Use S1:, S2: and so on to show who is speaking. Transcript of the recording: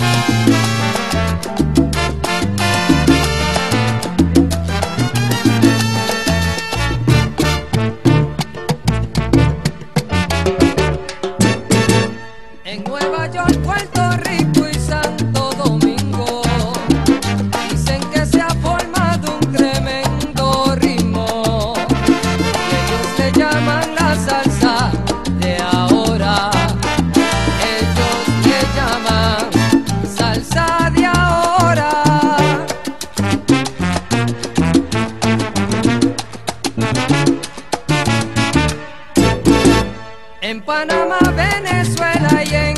S1: En Nueva Venezuela y en